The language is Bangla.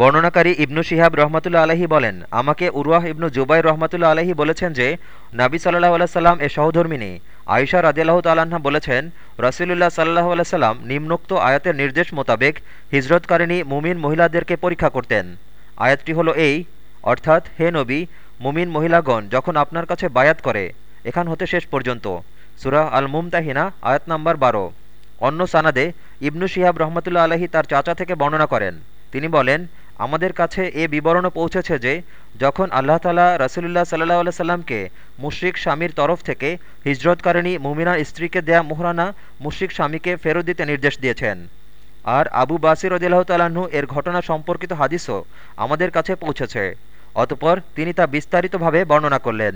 বর্ণনাকারী ইবনু শিহাব রহমতুল্লা আলহী বলেন, আমাকে উরওয়াহ ইবনু জুবাই রহমতুল্লা আলহী বলেছেন যে, নাবি সাল্লাহ আল্লাহ সাল্লাম এ সহধর্মিনী আয়সা রাজিয়াল্লাহ তাল্লাহা বলেছেন, রসিলুল্লাহ সাল্লাহ আলাইসাল্লাম নিম্নোক্ত আয়াতের নির্দেশ মোতাবেক হিজরতকারিণী মুমিন মহিলাদেরকে পরীক্ষা করতেন। আয়াতটি হলো এই, অর্থাৎ, হে নবী, মুমিন মহিলাগণ যখন আপনার কাছে বায়াত করে, এখান হতে শেষ পর্যন্ত। সুরাহ আল মুমতাহিনা আয়াত নাম্বার বারো। অন্য সানাদে ইবনু শিহাব রহমতুল্লা আলহী তার চাচা থেকে বর্ণনা করেন। তিনি বলেন আমাদের কাছে এ বিবরণও পৌঁছেছে যে, যখন আল্লাহ তালা রসুলুল্লাহ সাল্লাহ সাল্লামকে মুশ্রিক স্বামীর তরফ থেকে হিজরতকারিণী মুমিনা স্ত্রীকে দেয়া মোহরানা মুশ্রিক স্বামীকে ফেরত দিতে নির্দেশ দিয়েছেন। আর আবু বাসির রদিল্লাহ তালাহু এর ঘটনা সম্পর্কিত হাদিসও আমাদের কাছে পৌঁছেছে। অতপর তিনি তা বিস্তারিতভাবে বর্ণনা করলেন।